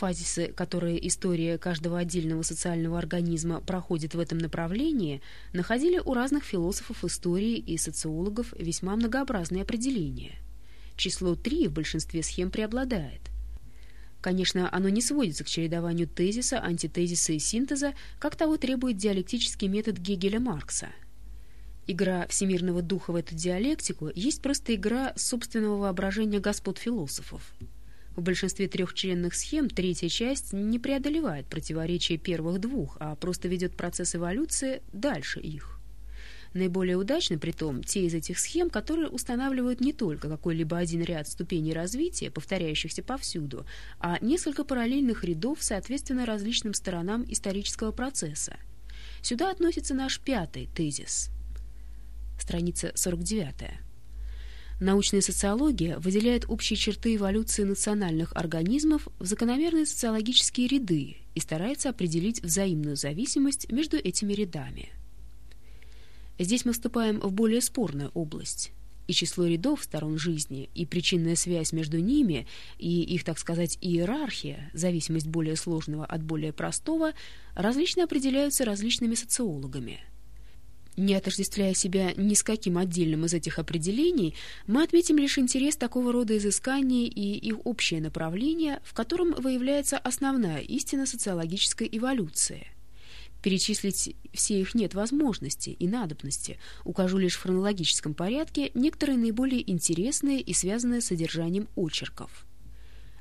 Фазисы, которые история каждого отдельного социального организма проходит в этом направлении, находили у разных философов истории и социологов весьма многообразные определения. Число 3 в большинстве схем преобладает. Конечно, оно не сводится к чередованию тезиса, антитезиса и синтеза, как того требует диалектический метод Гегеля-Маркса. Игра всемирного духа в эту диалектику есть просто игра собственного воображения господ философов. В большинстве трехчленных схем третья часть не преодолевает противоречия первых двух, а просто ведет процесс эволюции дальше их. Наиболее удачны, при том, те из этих схем, которые устанавливают не только какой-либо один ряд ступеней развития, повторяющихся повсюду, а несколько параллельных рядов, соответственно, различным сторонам исторического процесса. Сюда относится наш пятый тезис. Страница 49. Научная социология выделяет общие черты эволюции национальных организмов в закономерные социологические ряды и старается определить взаимную зависимость между этими рядами. Здесь мы вступаем в более спорную область. И число рядов сторон жизни, и причинная связь между ними, и их, так сказать, иерархия, зависимость более сложного от более простого, различно определяются различными социологами. Не отождествляя себя ни с каким отдельным из этих определений, мы отметим лишь интерес такого рода изысканий и их общее направление, в котором выявляется основная истина социологической эволюции – Перечислить все их нет возможности и надобности. Укажу лишь в хронологическом порядке некоторые наиболее интересные и связанные с содержанием очерков.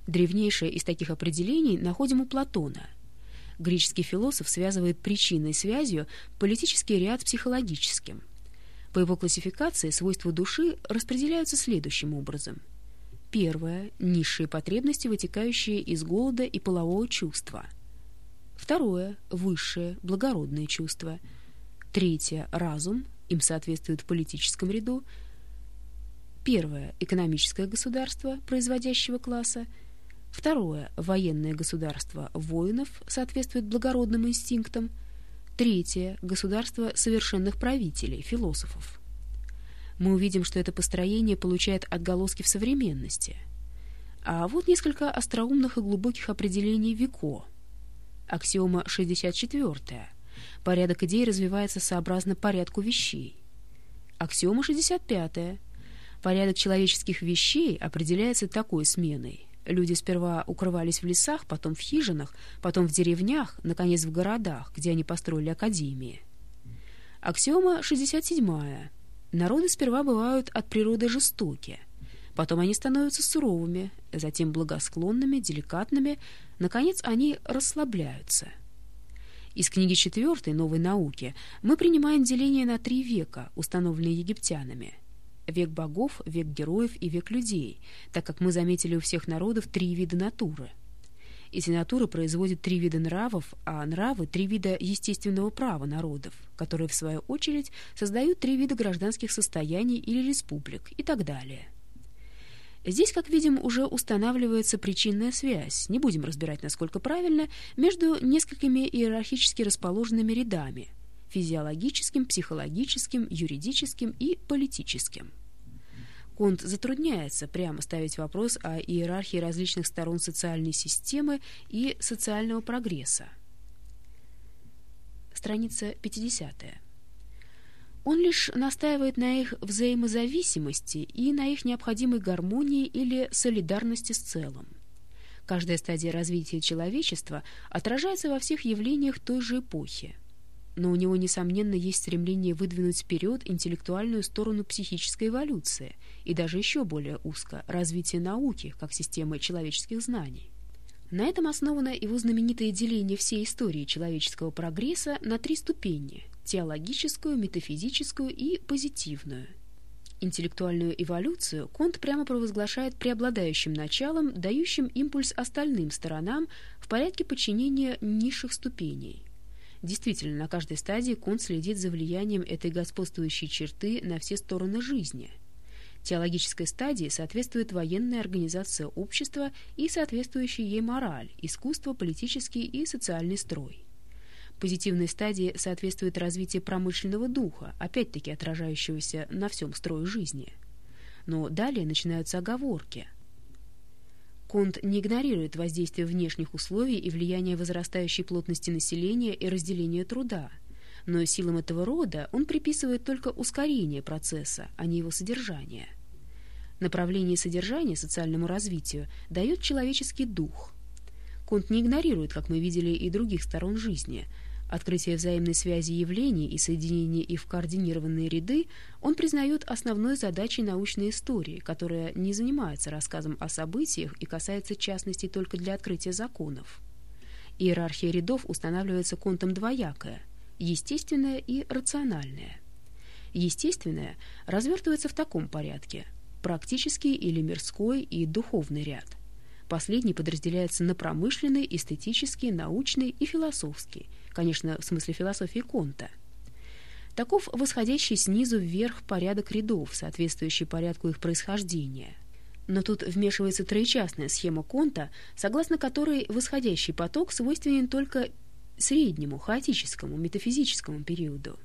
Древнейшее из таких определений находим у Платона. Греческий философ связывает причиной связью политический ряд психологическим. По его классификации свойства души распределяются следующим образом. Первое – низшие потребности, вытекающие из голода и полового чувства – Второе – высшее, благородное чувство. Третье – разум, им соответствует в политическом ряду. Первое – экономическое государство производящего класса. Второе – военное государство воинов, соответствует благородным инстинктам. Третье – государство совершенных правителей, философов. Мы увидим, что это построение получает отголоски в современности. А вот несколько остроумных и глубоких определений Вико – Аксиома 64. Порядок идей развивается сообразно порядку вещей. Аксиома 65. Порядок человеческих вещей определяется такой сменой. Люди сперва укрывались в лесах, потом в хижинах, потом в деревнях, наконец в городах, где они построили академии. Аксиома 67. Народы сперва бывают от природы жестокие. Потом они становятся суровыми, затем благосклонными, деликатными, наконец они расслабляются. Из книги четвертой «Новой науки» мы принимаем деление на три века, установленные египтянами. Век богов, век героев и век людей, так как мы заметили у всех народов три вида натуры. Эти натуры производят три вида нравов, а нравы — три вида естественного права народов, которые, в свою очередь, создают три вида гражданских состояний или республик и так далее. Здесь, как видим, уже устанавливается причинная связь, не будем разбирать, насколько правильно, между несколькими иерархически расположенными рядами – физиологическим, психологическим, юридическим и политическим. Конт затрудняется прямо ставить вопрос о иерархии различных сторон социальной системы и социального прогресса. Страница 50 -я. Он лишь настаивает на их взаимозависимости и на их необходимой гармонии или солидарности с целым. Каждая стадия развития человечества отражается во всех явлениях той же эпохи. Но у него, несомненно, есть стремление выдвинуть вперед интеллектуальную сторону психической эволюции и даже еще более узко – развитие науки как системы человеческих знаний. На этом основано его знаменитое деление всей истории человеческого прогресса на три ступени теологическую, метафизическую и позитивную. Интеллектуальную эволюцию Конт прямо провозглашает преобладающим началом, дающим импульс остальным сторонам в порядке подчинения низших ступеней. Действительно, на каждой стадии Конт следит за влиянием этой господствующей черты на все стороны жизни. Теологической стадии соответствует военная организация общества и соответствующая ей мораль, искусство, политический и социальный строй. Позитивной стадии соответствует развитие промышленного духа, опять-таки отражающегося на всем строе жизни. Но далее начинаются оговорки. Конт не игнорирует воздействие внешних условий и влияние возрастающей плотности населения и разделения труда, но силам этого рода он приписывает только ускорение процесса, а не его содержание. Направление содержания социальному развитию дает человеческий дух. Конт не игнорирует, как мы видели, и других сторон жизни – Открытие взаимной связи явлений и соединение их в координированные ряды он признает основной задачей научной истории, которая не занимается рассказом о событиях и касается частностей только для открытия законов. Иерархия рядов устанавливается контом двоякая – естественная и рациональная. Естественная развертывается в таком порядке – практический или мирской и духовный ряд. Последний подразделяется на промышленный, эстетический, научный и философский – конечно, в смысле философии Конта. Таков восходящий снизу вверх порядок рядов, соответствующий порядку их происхождения. Но тут вмешивается троечастная схема Конта, согласно которой восходящий поток свойственен только среднему, хаотическому, метафизическому периоду.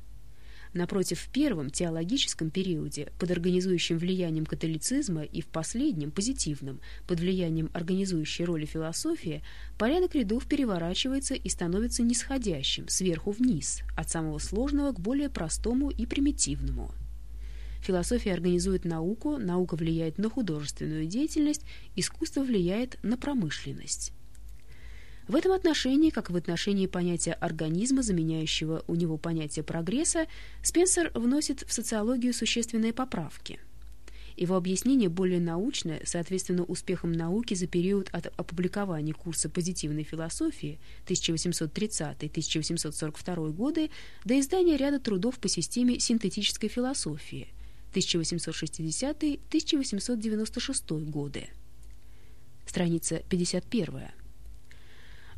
Напротив, в первом теологическом периоде, под организующим влиянием католицизма, и в последнем, позитивном, под влиянием организующей роли философии, порядок рядов переворачивается и становится нисходящим, сверху вниз, от самого сложного к более простому и примитивному. Философия организует науку, наука влияет на художественную деятельность, искусство влияет на промышленность. В этом отношении, как в отношении понятия организма, заменяющего у него понятие прогресса, Спенсер вносит в социологию существенные поправки. Его объяснение более научное, соответственно успехам науки за период от опубликования курса позитивной философии 1830-1842 годы до издания ряда трудов по системе синтетической философии 1860-1896 годы. Страница 51.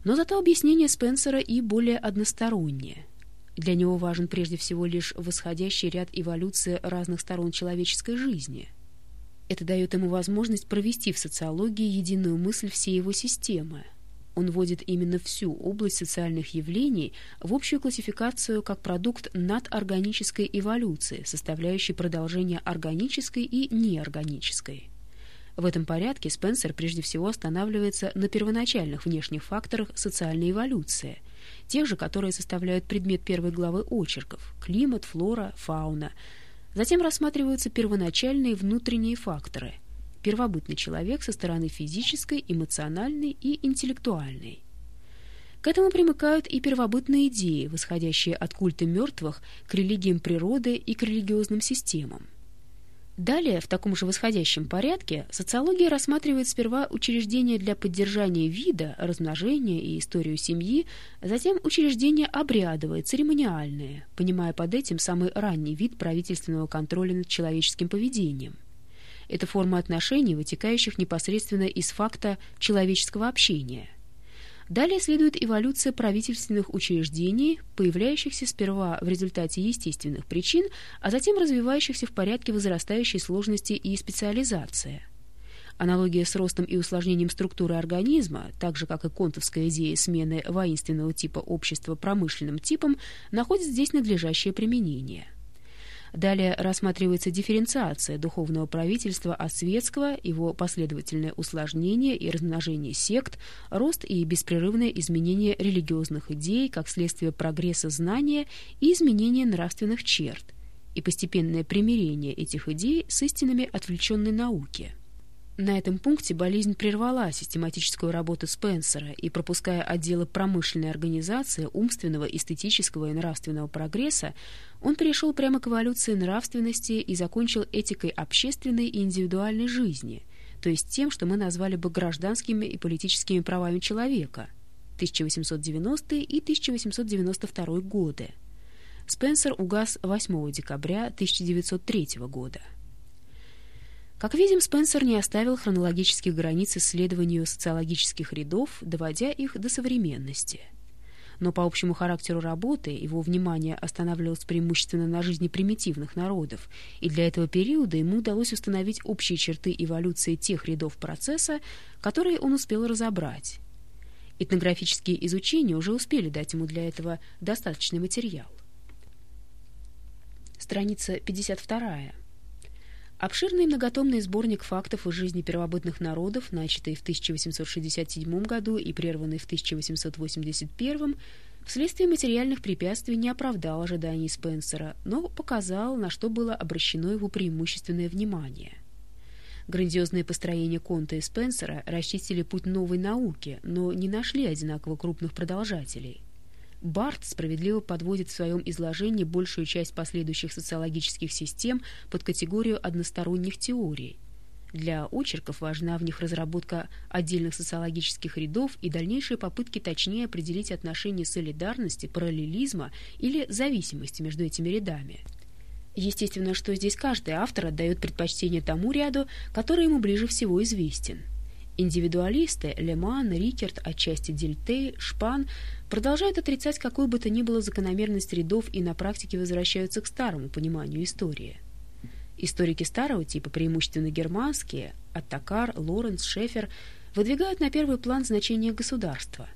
Но зато объяснение Спенсера и более одностороннее. Для него важен прежде всего лишь восходящий ряд эволюции разных сторон человеческой жизни. Это дает ему возможность провести в социологии единую мысль всей его системы. Он вводит именно всю область социальных явлений в общую классификацию как продукт надорганической эволюции, составляющей продолжение органической и неорганической. В этом порядке Спенсер прежде всего останавливается на первоначальных внешних факторах социальной эволюции, тех же, которые составляют предмет первой главы очерков – климат, флора, фауна. Затем рассматриваются первоначальные внутренние факторы – первобытный человек со стороны физической, эмоциональной и интеллектуальной. К этому примыкают и первобытные идеи, восходящие от культа мертвых к религиям природы и к религиозным системам. Далее, в таком же восходящем порядке, социология рассматривает сперва учреждения для поддержания вида, размножения и историю семьи, затем учреждения обрядовые, церемониальные, понимая под этим самый ранний вид правительственного контроля над человеческим поведением. Это форма отношений, вытекающих непосредственно из факта человеческого общения. Далее следует эволюция правительственных учреждений, появляющихся сперва в результате естественных причин, а затем развивающихся в порядке возрастающей сложности и специализации. Аналогия с ростом и усложнением структуры организма, так же как и контовская идея смены воинственного типа общества промышленным типом, находит здесь надлежащее применение. Далее рассматривается дифференциация духовного правительства от светского, его последовательное усложнение и размножение сект, рост и беспрерывное изменение религиозных идей как следствие прогресса знания и изменения нравственных черт, и постепенное примирение этих идей с истинами отвлеченной науки. На этом пункте болезнь прервала систематическую работу Спенсера и, пропуская отделы промышленной организации, умственного, эстетического и нравственного прогресса, он перешел прямо к эволюции нравственности и закончил этикой общественной и индивидуальной жизни, то есть тем, что мы назвали бы гражданскими и политическими правами человека 1890 и 1892 годы. Спенсер угас 8 декабря 1903 года. Как видим, Спенсер не оставил хронологических границ исследованию социологических рядов, доводя их до современности. Но по общему характеру работы его внимание останавливалось преимущественно на жизни примитивных народов, и для этого периода ему удалось установить общие черты эволюции тех рядов процесса, которые он успел разобрать. Этнографические изучения уже успели дать ему для этого достаточный материал. Страница 52. Обширный многотомный сборник фактов из жизни первобытных народов, начатый в 1867 году и прерванный в 1881, вследствие материальных препятствий не оправдал ожиданий Спенсера, но показал, на что было обращено его преимущественное внимание. Грандиозные построения Конта и Спенсера расчистили путь новой науки, но не нашли одинаково крупных продолжателей. Барт справедливо подводит в своем изложении большую часть последующих социологических систем под категорию односторонних теорий. Для очерков важна в них разработка отдельных социологических рядов и дальнейшие попытки точнее определить отношения солидарности, параллелизма или зависимости между этими рядами. Естественно, что здесь каждый автор отдает предпочтение тому ряду, который ему ближе всего известен – Индивидуалисты Леман, Рикерт, отчасти Дельтей, Шпан продолжают отрицать какую бы то ни было закономерность рядов и на практике возвращаются к старому пониманию истории. Историки старого типа, преимущественно германские, Аттакар, Лоренс, Шефер, выдвигают на первый план значение государства.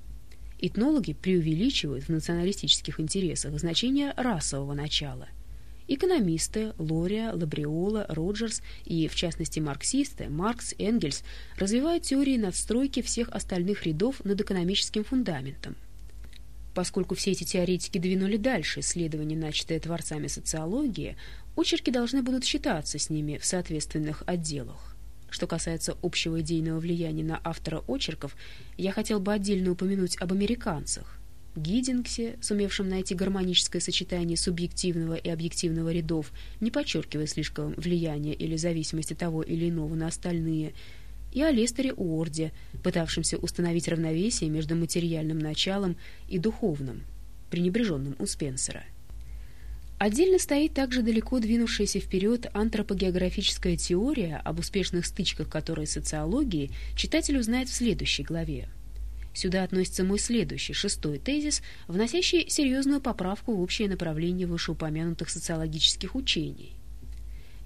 Этнологи преувеличивают в националистических интересах значение расового начала – Экономисты Лория, Лабриола, Роджерс и, в частности, марксисты Маркс, Энгельс развивают теории надстройки всех остальных рядов над экономическим фундаментом. Поскольку все эти теоретики двинули дальше исследования, начатые творцами социологии, очерки должны будут считаться с ними в соответственных отделах. Что касается общего идейного влияния на автора очерков, я хотел бы отдельно упомянуть об американцах. Гиддингсе, сумевшем найти гармоническое сочетание субъективного и объективного рядов, не подчеркивая слишком влияния или зависимости того или иного на остальные, и о Лестере Уорде, пытавшемся установить равновесие между материальным началом и духовным, пренебреженным у Спенсера. Отдельно стоит также далеко двинувшаяся вперед антропогеографическая теория, об успешных стычках которой социологии читатель узнает в следующей главе. Сюда относится мой следующий, шестой тезис, вносящий серьезную поправку в общее направление вышеупомянутых социологических учений.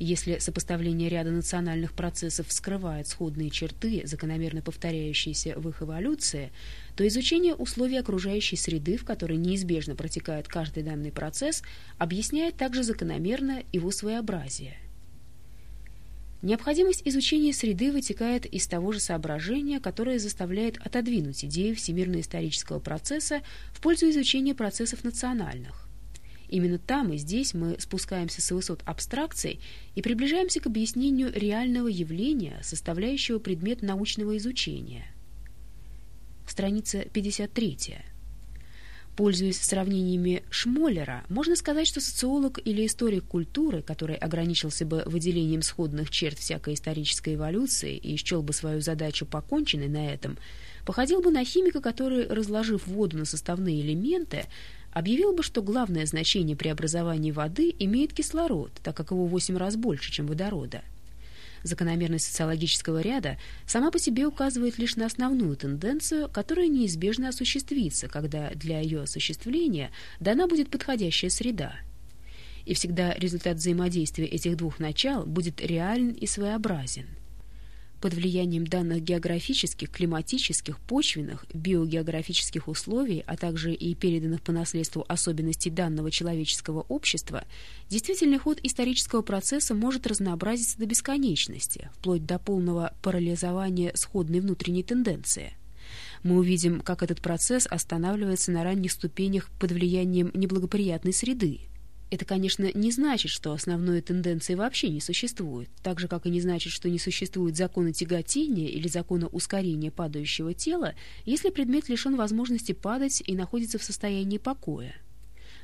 Если сопоставление ряда национальных процессов скрывает сходные черты, закономерно повторяющиеся в их эволюции, то изучение условий окружающей среды, в которой неизбежно протекает каждый данный процесс, объясняет также закономерно его своеобразие. Необходимость изучения среды вытекает из того же соображения, которое заставляет отодвинуть идею всемирно-исторического процесса в пользу изучения процессов национальных. Именно там и здесь мы спускаемся с высот абстракций и приближаемся к объяснению реального явления, составляющего предмет научного изучения. Страница 53. Пользуясь сравнениями Шмоллера, можно сказать, что социолог или историк культуры, который ограничился бы выделением сходных черт всякой исторической эволюции и счел бы свою задачу поконченной на этом, походил бы на химика, который, разложив воду на составные элементы, объявил бы, что главное значение преобразования воды имеет кислород, так как его в 8 раз больше, чем водорода. Закономерность социологического ряда сама по себе указывает лишь на основную тенденцию, которая неизбежно осуществится, когда для ее осуществления дана будет подходящая среда. И всегда результат взаимодействия этих двух начал будет реален и своеобразен – под влиянием данных географических, климатических, почвенных, биогеографических условий, а также и переданных по наследству особенностей данного человеческого общества, действительный ход исторического процесса может разнообразиться до бесконечности, вплоть до полного парализования сходной внутренней тенденции. Мы увидим, как этот процесс останавливается на ранних ступенях под влиянием неблагоприятной среды – это, конечно, не значит, что основной тенденции вообще не существует, так же, как и не значит, что не существует закона тяготения или закона ускорения падающего тела, если предмет лишен возможности падать и находится в состоянии покоя.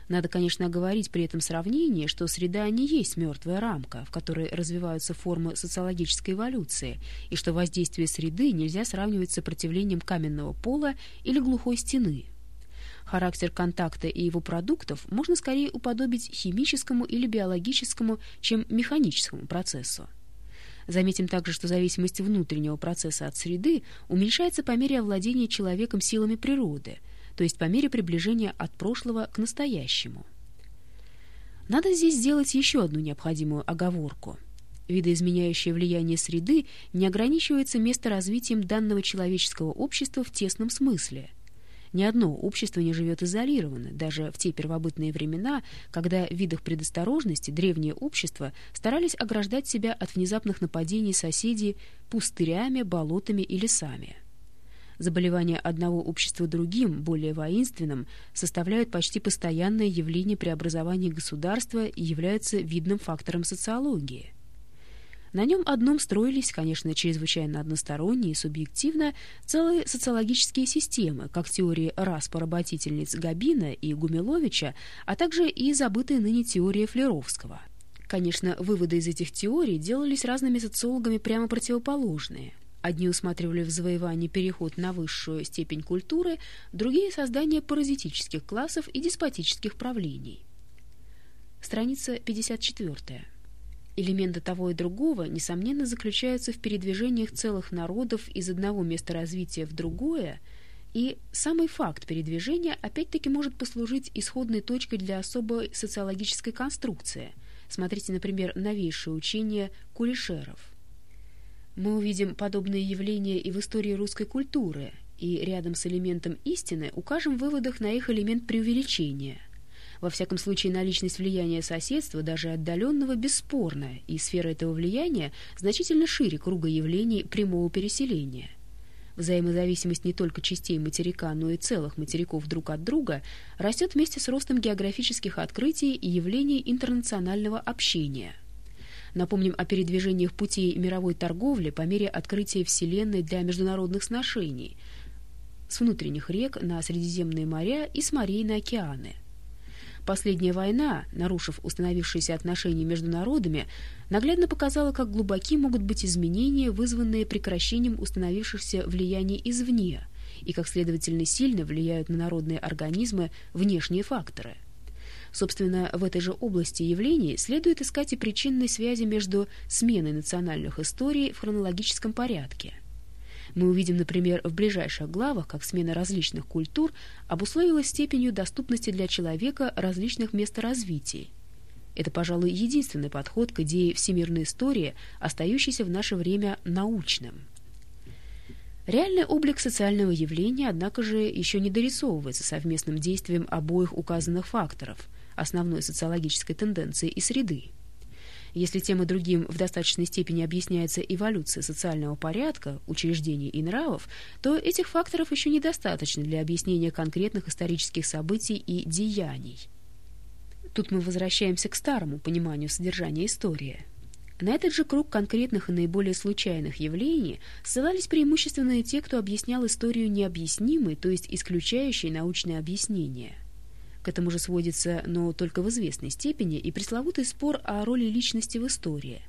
Надо, конечно, оговорить при этом сравнении, что среда не есть мертвая рамка, в которой развиваются формы социологической эволюции, и что воздействие среды нельзя сравнивать с сопротивлением каменного пола или глухой стены. Характер контакта и его продуктов можно скорее уподобить химическому или биологическому, чем механическому процессу. Заметим также, что зависимость внутреннего процесса от среды уменьшается по мере овладения человеком силами природы, то есть по мере приближения от прошлого к настоящему. Надо здесь сделать еще одну необходимую оговорку. Видоизменяющее влияние среды не ограничивается месторазвитием данного человеческого общества в тесном смысле – Ни одно общество не живет изолированно, даже в те первобытные времена, когда в видах предосторожности древние общества старались ограждать себя от внезапных нападений соседей пустырями, болотами и лесами. Заболевания одного общества другим, более воинственным, составляют почти постоянное явление преобразования государства и являются видным фактором социологии. На нем одном строились, конечно, чрезвычайно односторонние и субъективно целые социологические системы, как теории рас поработительниц Габина и Гумиловича, а также и забытая ныне теория Флеровского. Конечно, выводы из этих теорий делались разными социологами прямо противоположные. Одни усматривали в завоевании переход на высшую степень культуры, другие — создание паразитических классов и деспотических правлений. Страница 54. Элементы того и другого, несомненно, заключаются в передвижениях целых народов из одного места развития в другое, и самый факт передвижения опять-таки может послужить исходной точкой для особой социологической конструкции. Смотрите, например, новейшее учение Кулишеров. Мы увидим подобные явления и в истории русской культуры, и рядом с элементом истины укажем в выводах на их элемент преувеличения. Во всяком случае, наличность влияния соседства, даже отдаленного, бесспорна, и сфера этого влияния значительно шире круга явлений прямого переселения. Взаимозависимость не только частей материка, но и целых материков друг от друга растет вместе с ростом географических открытий и явлений интернационального общения – Напомним о передвижениях путей мировой торговли по мере открытия Вселенной для международных сношений с внутренних рек на Средиземные моря и с морей на океаны. Последняя война, нарушив установившиеся отношения между народами, наглядно показала, как глубоки могут быть изменения, вызванные прекращением установившихся влияний извне, и как, следовательно, сильно влияют на народные организмы внешние факторы – Собственно, в этой же области явлений следует искать и причинные связи между сменой национальных историй в хронологическом порядке. Мы увидим, например, в ближайших главах, как смена различных культур обусловилась степенью доступности для человека различных месторазвитий. Это, пожалуй, единственный подход к идее всемирной истории, остающийся в наше время научным. Реальный облик социального явления, однако же, еще не дорисовывается совместным действием обоих указанных факторов – основной социологической тенденции и среды. Если тем и другим в достаточной степени объясняется эволюция социального порядка, учреждений и нравов, то этих факторов еще недостаточно для объяснения конкретных исторических событий и деяний. Тут мы возвращаемся к старому пониманию содержания истории. На этот же круг конкретных и наиболее случайных явлений ссылались преимущественно те, кто объяснял историю необъяснимой, то есть исключающей научное объяснение – к этому же сводится, но только в известной степени, и пресловутый спор о роли личности в истории.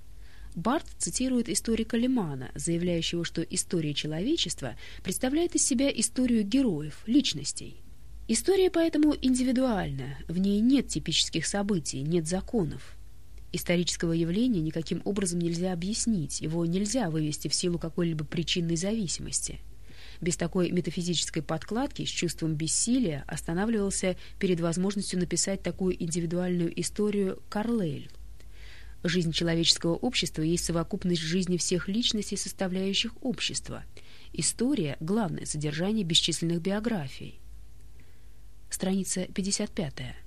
Барт цитирует историка Лемана, заявляющего, что история человечества представляет из себя историю героев, личностей. История поэтому индивидуальна, в ней нет типических событий, нет законов. Исторического явления никаким образом нельзя объяснить, его нельзя вывести в силу какой-либо причинной зависимости – без такой метафизической подкладки с чувством бессилия останавливался перед возможностью написать такую индивидуальную историю Карлейль. Жизнь человеческого общества есть совокупность жизни всех личностей, составляющих общество. История — главное содержание бесчисленных биографий. Страница 55.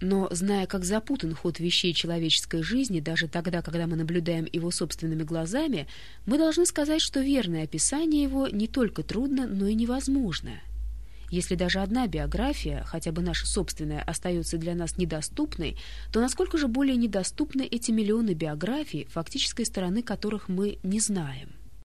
Но, зная, как запутан ход вещей человеческой жизни, даже тогда, когда мы наблюдаем его собственными глазами, мы должны сказать, что верное описание его не только трудно, но и невозможно. Если даже одна биография, хотя бы наша собственная, остается для нас недоступной, то насколько же более недоступны эти миллионы биографий, фактической стороны которых мы не знаем?